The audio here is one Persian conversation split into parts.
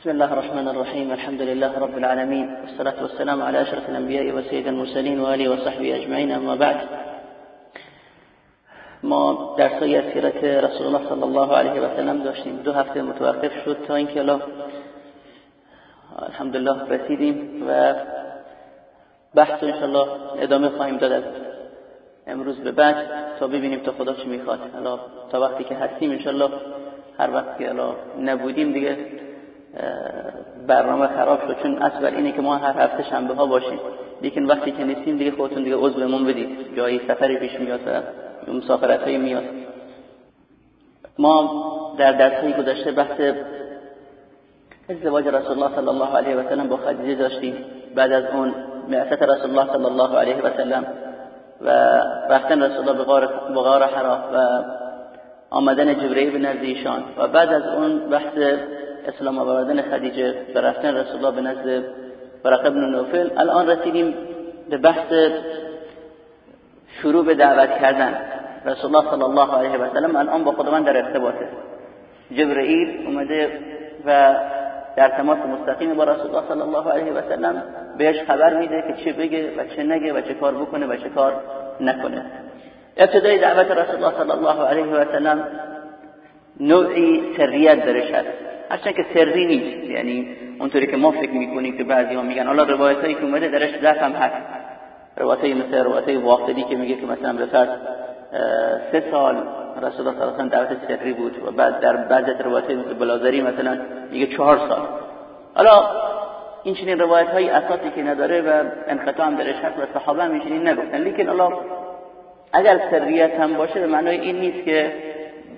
بسم الله الرحمن الرحيم الحمد لله رب العالمين والصلاة والسلام على أشرف الأنبياء وسيد المرسلين وآله وصحبه أجمعين أما بعد. ما درسای از سیرت رسول الله صلی الله علیه و سلم داشتیم. دو هفته متوقف شد تا اینکه الان الحمدلله رسیدیم و بحث انشالله ادامه خواهیم داد امروز به بعد تا ببینیم تا خدا چی می‌خواد. حالا تا وقتی که هستیم انشالله هر وقت که الان نبودیم دیگه برنامه خراب شد. چون اصل اینه که ما هر هفته شنبه ها باشیم. لیکن وقتی که نیستیم دیگه خودتون دیگه عضومون بدید. جایی سفری پیش میاد و مسافرت های میاد. ما در درس های گذشته بحث ازدواج رسول الله صلی الله علیه و سلم با خدیجه داشتیم. بعد از اون بعثت رسول الله صلی الله علیه و سلم و رفتن رسول الله به غار حرا و آمدن جبرئیل به نزد ایشان. و بعد از اون بحث اسلام آوردن خدیجه و رفتن رسول الله به نزد ورقه بن نوفل. الان رسیدیم به بحث شروع به دعوت کردن. رسول الله صلی الله علیه و سلم الان با خداوند در ارتباطه. جبرئیل اومده و در تماس مستقیم با رسول الله صلی الله علیه و سلم بهش خبر میده که چه بگه و چه نگه و چه کار بکنه و چه کار نکنه. ابتدای دعوت رسول الله صلی الله علیه و سلم نوعی سریت درش هست. هرچند که سری نیست. یعنی اونطوری که ما فکر می‌کنیم که بعضی ها میگن حالا روایت هایی که اومده درش ضعف هم هست. روایت های مثل روایت واقعی که میگه که مثلا به فرض سه سال رسول الله صلی الله علیه و دعوت سری بود و بعد در بعضی روایت مثل بلازری مثلا میگه چهار سال. حالا این چنین روایت های اساسی که نداره و انقطاع هم درش هست و صحابه هم این نگفتن. لیکن الله اگر سریت هم باشه به معنای این نیست که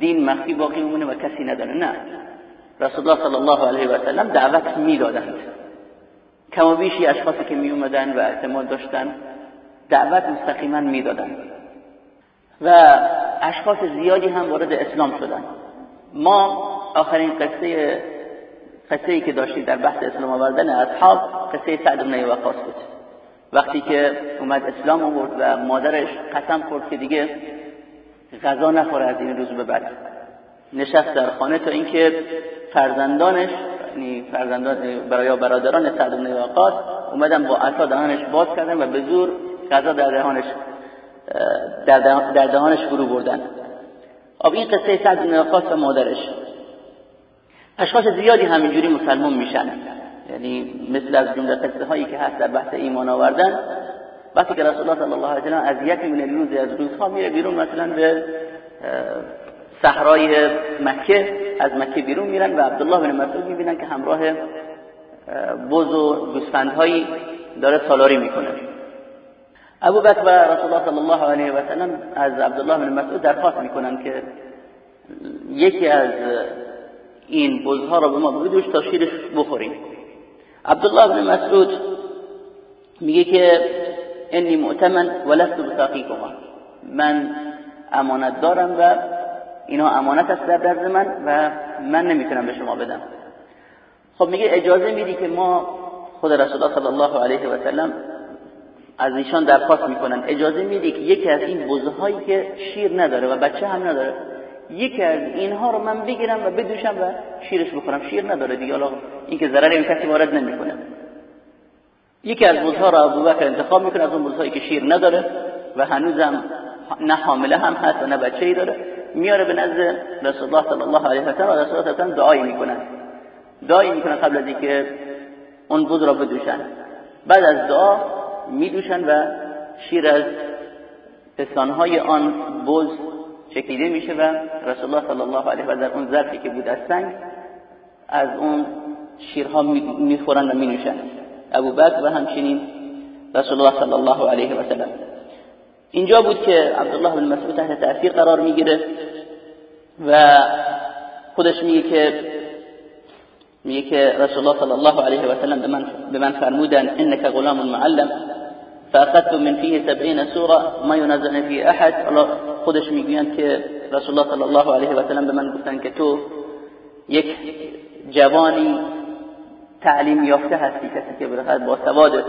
دین مخفی باقی مونه و کسی نداره. نه. رسول الله صلی الله علیه و سلم دعوت می‌دادند. کما بیشی اشخاصی که می اومدن و اعتماد داشتن دعوت مستقیما می‌دادند. و اشخاص زیادی هم وارد اسلام شدن ما آخرین قصه قصه ای که داشتیم در بحث اسلام آوردن اصحاب قصه سعد بن وقاص بود. وقتی که اومد اسلام آورد و مادرش قسم خورد که دیگه غذا نخوره از این روز به بعد. نشست در خانه تا اینکه فرزندانش یعنی فرزندان برای برادران سعد بن وقاص اومدن با عصا دهانش باز کردن و به زور غذا در دهانش در دهانش فرو بردن. اب این قصه سعد بن وقاص و مادرش. اشخاص زیادی همینجوری مسلمان میشن. یعنی مثل از جمله قصه هایی که هست در بحث ایمان آوردن. وقتی که رسول الله صلی الله علیه و سلم از یک من روز از روزها میره بیرون مثلا به صحرای مکه از مکه بیرون میرن و عبدالله بن مسعود می‌بینن که همراه بز و گوسفندهایی داره سالاری می‌کنه. ابو بکر و رسول الله صلی الله علیه و سلم از عبدالله بن مسعود درخواست می‌کنن که یکی از این بزها را به ما بدوش تا شیرش بخوریم. عبدالله بن مسعود میگه که انی مؤتمن ولست بساقیکما من امانت دارم و اینا امانت است در درد من و من نمی‌تونم به شما بدم. خب میگه اجازه میدی که ما خود رسول الله صلی الله علیه و سلم از ایشان درخواست می‌کنن. اجازه میدی که یکی از این بزهایی که شیر نداره و بچه هم نداره یکی از اینها رو من بگیرم و بدوشم و شیرش بخورم. شیر نداره دیگه. حالا این که ضرر این کسی وارد نمی‌کنه. یکی از بزها رو ابوبکر انتخاب می‌کنه از اون بزهایی که شیر نداره و هنوزم نه حامله هم هست و نه بچه‌ای داره. میاره به نزد رسول الله صلی الله علیه و سلم رسول الله صلی دعایی می‌کنن. دعایی می‌کنن قبل از اینکه اون بز را بدوشن. بعد از دعا میدوشن و شیر از پستانهای آن بز چکیده میشه و رسول الله صلی الله علیه و در اون ظرفی که بود از سنگ از اون شیرها می‌خورن و مینوشن. ابو بکر و همچنین رسول الله صلی الله علیه و سلم. اینجا بود که عبدالله بن مسعود تحت تأثیر قرار می‌گیره. و خودش میگه که میگه که رسول الله صلی الله علیه و سلم به من فرمودن انك غلام معلم. فاخذت من فيه سبعين سوره ما ينزل فيه احد. خودش می‌گویند که رسول الله صلی الله علیه و سلم به من گفتن که تو یک جوانی تعلیم یافته هستی کسی که بالاخره با سواده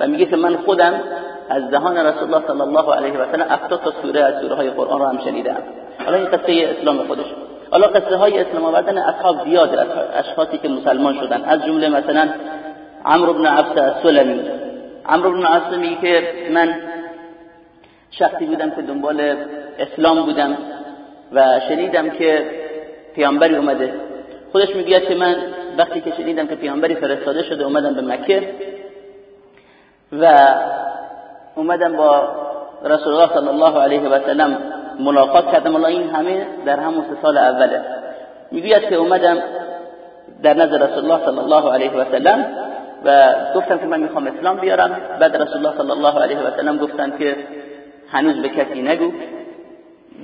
و میگه که من خودم از دهان رسول الله صلی الله علیه و سلم 70 تا سوره از سوره های قرآن رو هم شنیدم حالا این قصه اسلام خودش. حالا قصه های اسلام آوردن اصحاب زیاد اشخاصی که مسلمان شدن. از جمله مثلا عمرو بن عبس السلمی. عمرو بن عبس که من شخصی بودم که دنبال اسلام بودم و شنیدم که پیامبری اومده. خودش میگه که من وقتی که شنیدم که پیامبری فرستاده شده اومدم به مکه و اومدم با رسول الله صلی الله علیه و سلم ملاقات کردم. الله این همه در همون سال اوله. می‌گوید که اومدم در نظر رسول الله صلی الله علیه و سلم و گفتم که من می‌خوام اسلام بیارم. بعد رسول الله صلی الله علیه و سلم گفتن که هنوز به کسی نگو.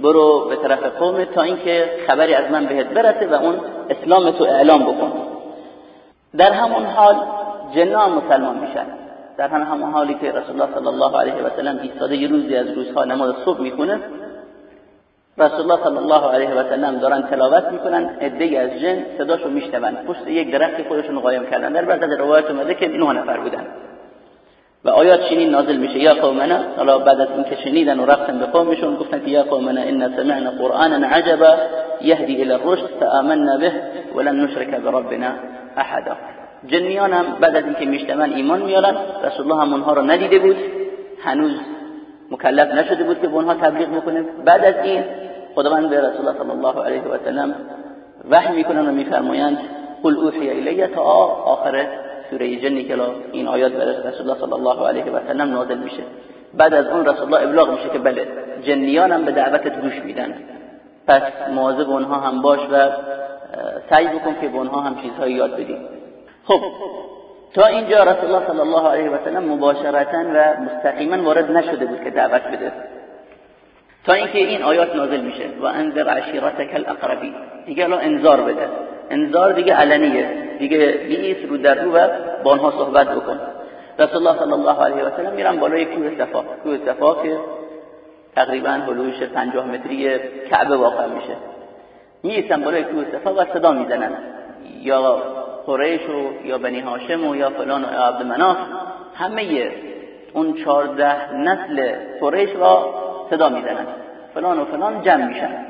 برو به طرف قوم تا اینکه خبری از من بهت برسه و اون اسلام تو اعلام بکن. در همون حال جنا مسلمان میشن. در همون حالی که رسول الله صلی الله علیه و سلم ایستاده یه روزی از روزها نماز صبح می‌خونه رسول الله صلی الله علیه و سلم دارن تلاوت می‌کنن عده از جن صداشو میشنون پشت یک درخت خودشون قایم کردن. در بعض از روایت اومده که نه نفر بودن. و آیات چنین نازل میشه؟ یا قومنا حالا بعد از اینکه شنیدن و رفتن به قومشون گفتن که یا قومنا ان سمعنا قرانا عجبا يهدي الى الرشد فآمنا به ولن نشرك بربنا احدا. جنیان هم بعد از اینکه میشتمن ایمان میارن رسول الله هم اونها رو ندیده بود. هنوز مکلف نشده بود که به اونها تبلیغ بکنه. بعد از این خداوند به رسول الله صلی الله علیه و سلم وحی می‌کنن و میفرمایند قل اوحی الی تا آخر سوره جنی که این آیات برای رسول الله صلی الله علیه و سلم نازل میشه. بعد از اون رسول الله ابلاغ میشه که بله جنیان هم به دعوتت گوش میدن. پس مواظب اونها هم باش و سعی بکن که به اونها هم چیزهایی یاد بدی. خب تا اینجا رسول الله صلی الله علیه و سلم مباشرتا و مستقیما وارد نشده بود که دعوت بده. تا اینکه این آیات نازل میشه. و انذر عشیرتک الاقربین. دیگه الان انذار بده. انذار دیگه علنیه. دیگه بیس رو در رو و با آنها صحبت بکن. رسول الله صلی الله علیه و سلم میرن بالای کوه صفا. کوه صفا که تقریبا هلوش 50 متری کعبه واقع میشه. میسن بالای کوه صفا و صدا می‌زنن. یا قریش و یا بنی هاشم و یا فلان و عبد مناف همه اون چارده نسل قریش را صدا می‌زنن. فلان و فلان جمع میشن.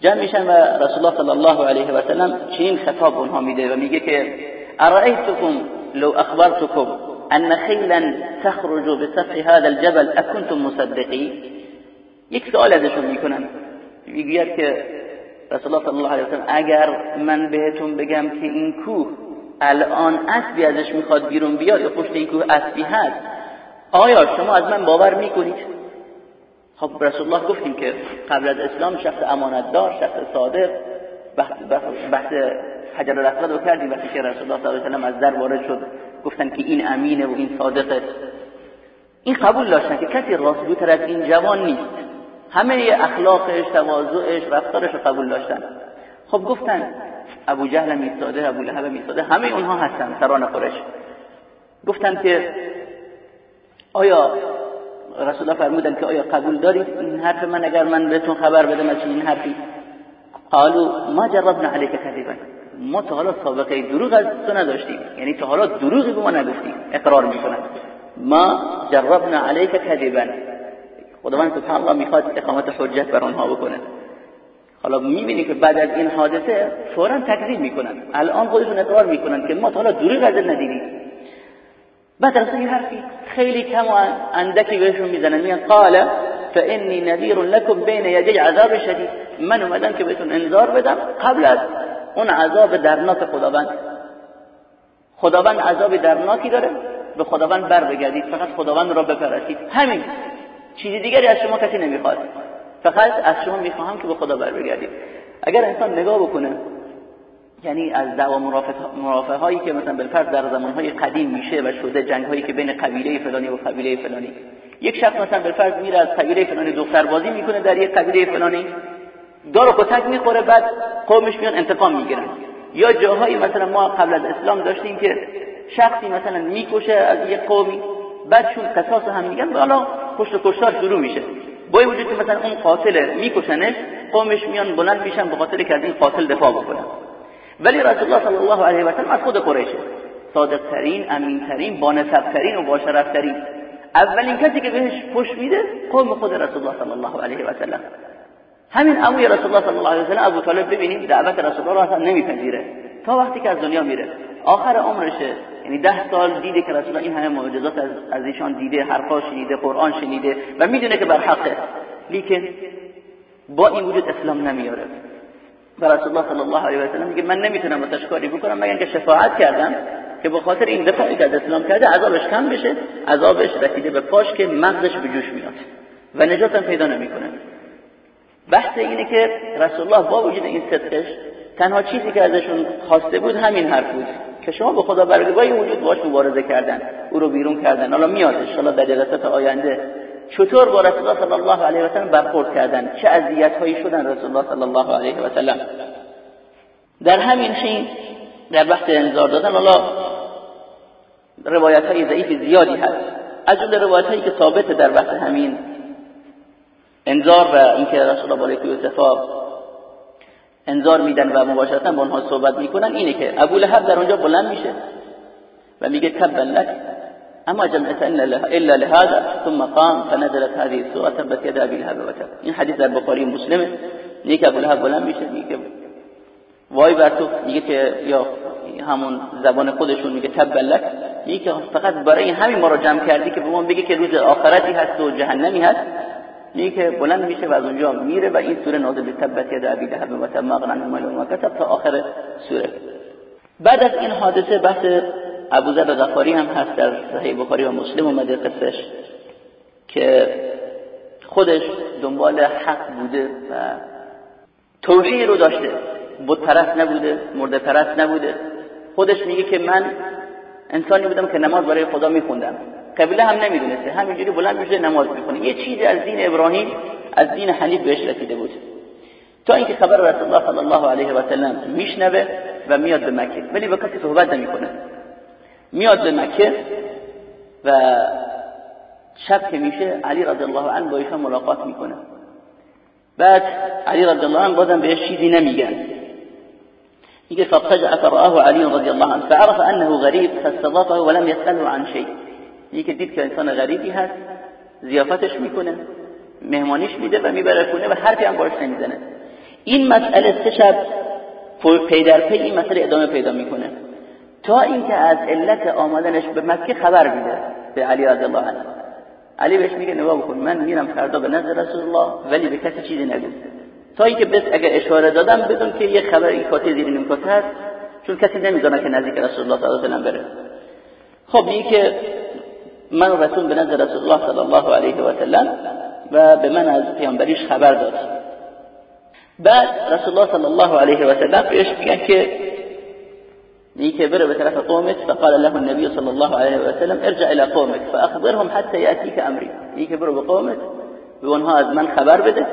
جمع میشن و رسول الله صلی الله علیه و سلم چنین خطاب اونها میده و میگه که ارائیتکم لو اخبرتكم ان خیلا تخرج بسفح هذا الجبل اکنتم مصدقی یک سوال ازشون می‌کنن. می‌گوید که رسول الله صلی الله علیه و سلم اگر من بهتون بگم که این کوه الان اسبی ازش می‌خواد بیرون بیاد یا پشت این کوه اسبی هست آیا شما از من باور می‌کنید؟ خب رسول الله گفتیم که قبل از اسلام شخص امانتدار شخص صادق بحث حجر الاسود رو کردیم وقتی که رسول الله صلی الله علیه و از در وارد شد گفتن که این امینه و این صادقه. این قبول داشتن که کسی راستگوتر از این جوان نیست. همه اخلاقش تواضعش رفتارش رو قبول داشتن. خب گفتن ابو جهل میستاده ابو لهب میستاده همه اونها هستن سران قریش. گفتن که آیا رسول الله فرمودن که آیا قبول دارید؟ این حرف من اگر من بهتون خبر بدم از این حرفی؟ قالوا ما جربنا عليك كذبا ما تا حالا سابقه دروغ از تو نداشتیم. یعنی تا حالا دروغی به ما نگفتیم. اقرار می‌کنن ما جربنا عليك كذبا خداوند سبحان الله می‌خواد اقامت حجت بر آنها بکنه. حالا می‌بینی که بعد از این حادثه فورا تکذیب می‌کنن. الان خودشون اقرار می‌کنن که ما تا حالا دروغ از ندیدیم. بعد از این حرفی خیلی کم و اندکی بهشون می‌زنن. میگن قال فانی نذیر لكم بین یدی عذاب شدید. من اومدم که بهتون انذار بدم قبل از اون عذاب درناک خداوند. خداوند عذاب درناکی داره. به خداوند بر بگردید. فقط خداوند را بپرستید. همین. چیزی دیگری از شما کسی نمی‌خواد. فقط از شما می‌خواهم که به خدا بر بگردید اگر انسان نگاه بکنه یعنی از دعوا مرافعه هایی که مثلا بالفرض در زمان های قدیم میشه و شده جنگ هایی که بین قبیله فلانی و قبیله فلانی. یک شخص مثلا بالفرض میره از قبیله فلانی دختربازی می‌کنه در یک قبیله فلانی. دار و کتک می‌خوره بعد قومش میان انتقام می‌گیرن. یا جاهایی مثلا ما قبل از اسلام داشتیم که شخصی مثلا می‌کشه از یک قومی بعد چون قصاص هم میگن. حالا پشت کشتار شروع میشه. با این وجود که مثلا اون قاتل میکشنش قومش میان بلند میشن به خاطر که از این قاتل دفاع بکنن. ولی رسول الله صلی الله علیه و سلم از خود قریشه صادق ترین امین ترین بانسب ترین و باشرف ترین اولین کسی که بهش پشت میده قوم خود رسول الله صلی الله علیه و سلم. همین عموی رسول الله صلی الله علیه و سلم ابو طالب ببینید دعوت رسول الله اصلا نمیپذیره. تا وقتی که از دنیا میره. آخر عمرشه. یعنی ده سال دیده که رسول این همه معجزات از, از ایشان دیده حرفا شنیده قرآن شنیده و می‌دونه که بر حقه. لیکن با این وجود اسلام نمیاره و رسول الله صلی الله علیه و سلم میگه من نمی‌تونم واسش کاری بکنم مگر اینکه شفاعت کردم که به خاطر این دفعی که از اسلام کرده عذابش کم بشه عذابش رسیده به پاش که مغزش به جوش میاد و نجاتم پیدا نمی‌کنه. بحث اینه که رسول الله با وجود این صدقش تنها چیزی که ازشون خواسته بود همین حرف بود. که شما به خدا این وجود باش مبارزه کردن او رو بیرون کردن. حالا میاد ان در جلسات آینده. چطور با رسول الله صلی الله علیه و سلم برخورد کردن؟ چه اذیت هایی شدن رسول الله صلی الله علیه و سلم؟ در همین حین در بحث انذار دادن حالا روایت های ضعیف زیادی هست. از جمله روایت هایی که ثابت در بحث همین انذار و اینکه رسول الله علیه و انذار میدن و مباشرتا با اونها صحبت می‌کنن اینه که ابو لهب در اونجا بلند میشه و میگه تبا لك اما جمعت الا لهذا. ثم قام فنزلت هذه السوره تبت يد ابي لهب وتب این حدیث در بخاری مسلمه. میگه که ابو لهب بلند میشه میگه وای بر تو. میگه که یا همون زبان خودشون میگه تبا لك میگه فقط برای همین ما رو جمع کردی که به ما بگی که روز آخرتی هست و جهنمی هست. میگه که بلند میشه و از اونجا میره و این سوره نازل تبت ید ابی لهب و تب ما غنى ما کسب تا آخر سوره. بعد از این حادثه بحث ابو ذر غفاری هم هست در صحیح بخاری و مسلم اومده قصهش که خودش دنبال حق بوده و توحید رو داشته. بود پرست نبوده مرده پرست نبوده. خودش میگه که من انسانی بودم که نماز برای خدا میخوندم. قبله هم نمی‌دونسته. همینجوری بلند میشه نماز می‌خونه. یه چیزی از دین ابراهیم از دین حنیف بهش رسیده بود. تا اینکه خبر رسول الله صلی الله علیه و سلم میشنوه و میاد به مکه. ولی با کسی صحبت نمی‌کنه. میاد به مکه و شب که میشه علی رضی الله عنه با ایشان ملاقات می‌کنه. بعد علی رضی الله عنه بازم بهش چیزی نمیگن. میگه فضجع فرآه علی رضی الله عنه. فعرف انه غریب فاستضافه ولم يسأله عن شيء یکی دید که انسان غریبی هست زیافتش می‌کنه مهمانیش میده و می‌بره خونه و حرفی هم باش نمی‌زنه. این مسئله سه شب پی در پی این مسئله ادامه پیدا می‌کنه. تا اینکه از علت آمدنش به مکه خبر میده به علی رضی الله عنه. علی بهش میگه نگاه بکن من میرم فردا به نزد رسول الله ولی به کسی چیزی نگو. تا اینکه بس اگر اشاره دادم بدون که یه خبر این کاته زیر نیمکاته هست چون کسی نمی‌دونه که نزدیک رسول الله صلی الله علیه و بره. خب میگه من رسول به نزد رسول الله صلی الله علیه و سلم و به من از پیامبریش خبر داد. بعد رسول الله صلی الله علیه و سلم بهش میگن که میگه بره به طرف قومت فقال له النبي صلی الله علیه و سلم ارجع إلى قومك فاخبرهم حتى ياتيك امري میگه برو به قومت به اونها از من خبر بده.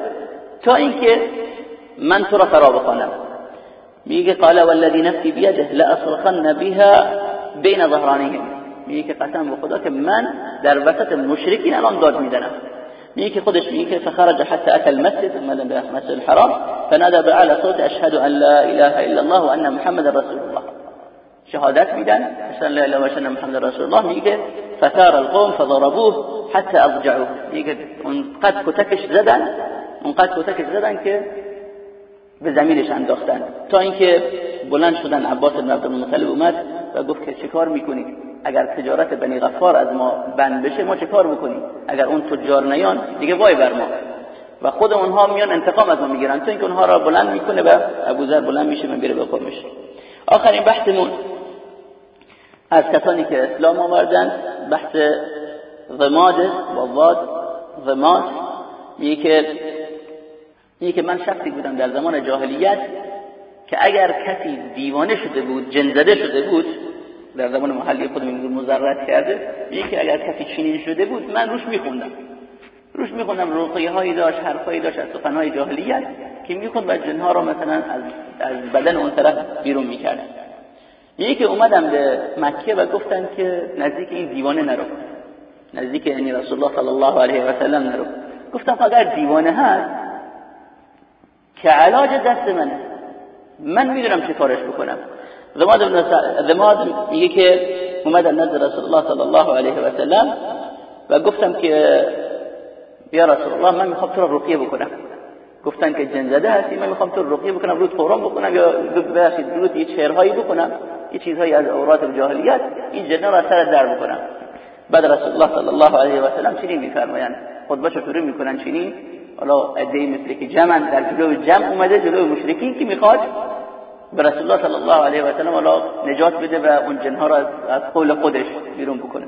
تا اینکه من تو را فرا بخوانم میگه قال والذي نفسي بيده لأصرخن بها بين ظهرانهم میگه که قسم به خدا که من در وسط مشرکین الان داد میدنم میگه که خودش میگه که فخرج حتى اتى المسجد اومدن به مسجد الحرام فنادى بعلى صوت اشهد ان لا اله الا الله وان محمد رسول الله. شهادت میدن اشهد لا اله الا الله محمد رسول الله. میگه فثار القوم فضربوه حتى اضجعوه میگه اون قد کتکش زدن اون قد کتکش زدن که به زمینش انداختن. تا اینکه بلند شدن عباس بن عبد المطلب اومد و گفت که چیکار می‌کنید اگر تجارت بنی غفار از ما بند بشه ما چه کار بکنیم؟ اگر اون تجار نیان دیگه وای بر ما. و خود اونها میان انتقام از ما می‌گیرن تو اینکه اونها را بلند می‌کنه و ابوذر بلند میشه و میره به قومش. آخرین بحثمون از کسانی که اسلام آوردن بحث ضماد و واد ضماد. میگه که که من شخصی بودم در زمان جاهلیت که اگر کسی دیوانه شده بود جن زده شده بود در زمان محلی خود میگه مزرعت کرده؟ که اگر کسی چنین شده بود من روش میخوندم. روش میخوندم رقیه هایی داشت حرفایی داشت از سخنهای جاهلیت که می‌خوند و جنها رو مثلا از, از بدن اون طرف بیرون می‌کرد میگه که اومدم به مکه و گفتم که نزدیک این دیوانه نرو. نزدیک یعنی رسول الله صلی الله علیه و سلم نرو. گفتم اگر دیوانه هست که علاج دست منه. من می‌دونم چه کارش بکنم. زماد ابن زماد میگه که اومد نزد رسول الله صلی الله علیه و سلم و گفتم که یا رسول الله من می‌خوام تو رقیه بکنم. گفتن که جن زده هستی من می‌خوام تو رقیه بکنم رود قرآن بکنم یا ببخشید رود یه چهرهایی بکنم یه چیزهایی از اورات جاهلیت این جنه را سر در بکنم. بعد رسول الله صلی الله علیه و سلم چنین میفرمایند. خطبه شروع می‌کنن چنین؟ حالا ادعی مثل که جمع در جلو جمع اومده جلو مشرکین که می‌خواد به رسول الله صلی الله علیه و سلم حالا نجات بده و اون جنها را از قول خودش بیرون بکنه.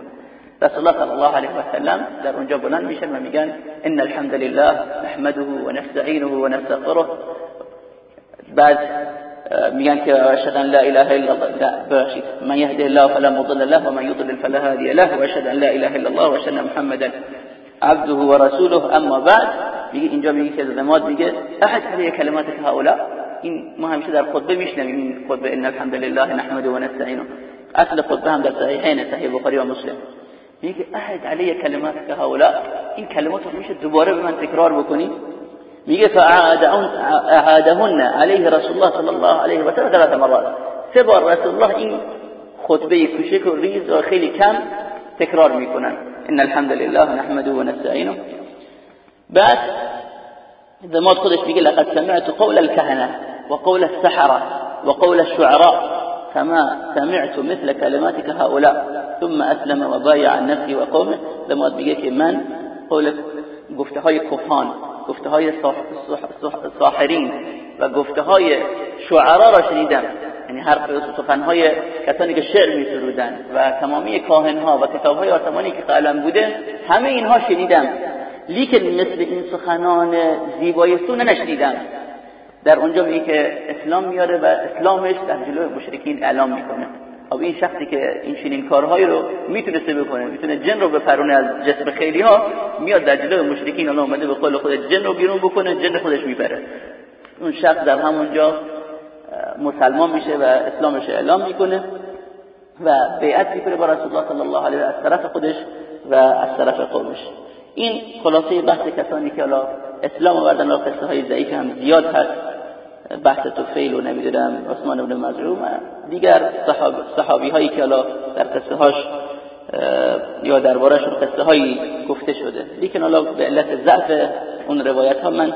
رسول الله صلی الله علیه و سلم در اونجا بلند میشن و میگن ان الحمد لله نحمده و نستعینه و نستغفره. بعد میگن که اشهد ان لا اله الا الله. من يهده الله فلا مضل له ومن يضلل فلا هادي له واشهد ان لا اله الا الله واشهد ان محمدا عبده ورسوله اما بعد میگه اینجا میگه که زماد میگه احد علیه کلمات هؤلاء؟ این ما همیشه در خطبه میشنویم این خطبة إن الحمد لله نحمده و نستعینه أصل خطبه هم در صحیحین صحیح بخاری و مسلم میگه أحد علیه کلمات که هؤلاء این کلمات رو میشه دوبارة به من تکرار بکنی میگه فاعادهن علیه رسول الله صلی الله علیه و سلم ثلاث مرات. سه بار رسول الله این خطبة کوچک و ریز و خیلی کم تکرار میکنن إن الحمد لله نحمده و نستعینه بعد زماد خودش میگه لقد سمعت قول الكهنة. وقول السحرة وقول الشعراء فما سمعت مثل كلماتك هؤلاء. ثم أسلم وبايع عن نفسه وقومه. میگه که من قول گفته های کفان گفته های ساحرین و گفته های شعرا را شنیدم. یعنی هر سخنهای کسانی که شعر می سرودن ها و کتاب های آسمانی که قلم لیکن مثل این سخنان زیبایستون نشنیدم. در اونجا میگه که اسلام میاره و اسلامش در جلوی مشرکین اعلام می‌کنه. خب این شخصی که این چنین کارهایی رو می‌تونسته بکنه می‌تونه جن رو بپرونه از جسم خیلی ها میاد در جلوی مشرکین الله اومده به قول خود جن رو بیرون بکنه جن خودش می‌بره. اون شخص در همونجا مسلمان میشه و اسلامش اعلام می‌کنه و بیعت می‌کنه با رسول الله صلی الله علیه و از طرف خودش و از طرف قومش. این خلاصه بحث کسانی که حالا اسلام آوردن و قصه های ضعیف هم زیاد هست. بحث توفیل و نمی‌دونم عثمان بن مزعوم دیگر صحاب صحابی هایی که حالا در قصه هاش یا دربارهشون قصه هایی گفته شده. لیکن حالا به علت ضعف اون روایت ها من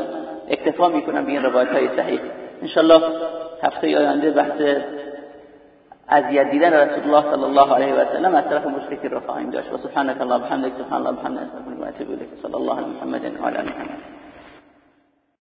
اکتفا می‌کنم به این روایت های صحیح. انشالله هفته آینده بحث اذیت دیدن رسول الله صلی الله علیه و سلم از طرف مشرکین رو خواهیم داشت. و سبحانك الله بحمدك سبحان الله بحمدك صلی الله علی محمد و علی محمد.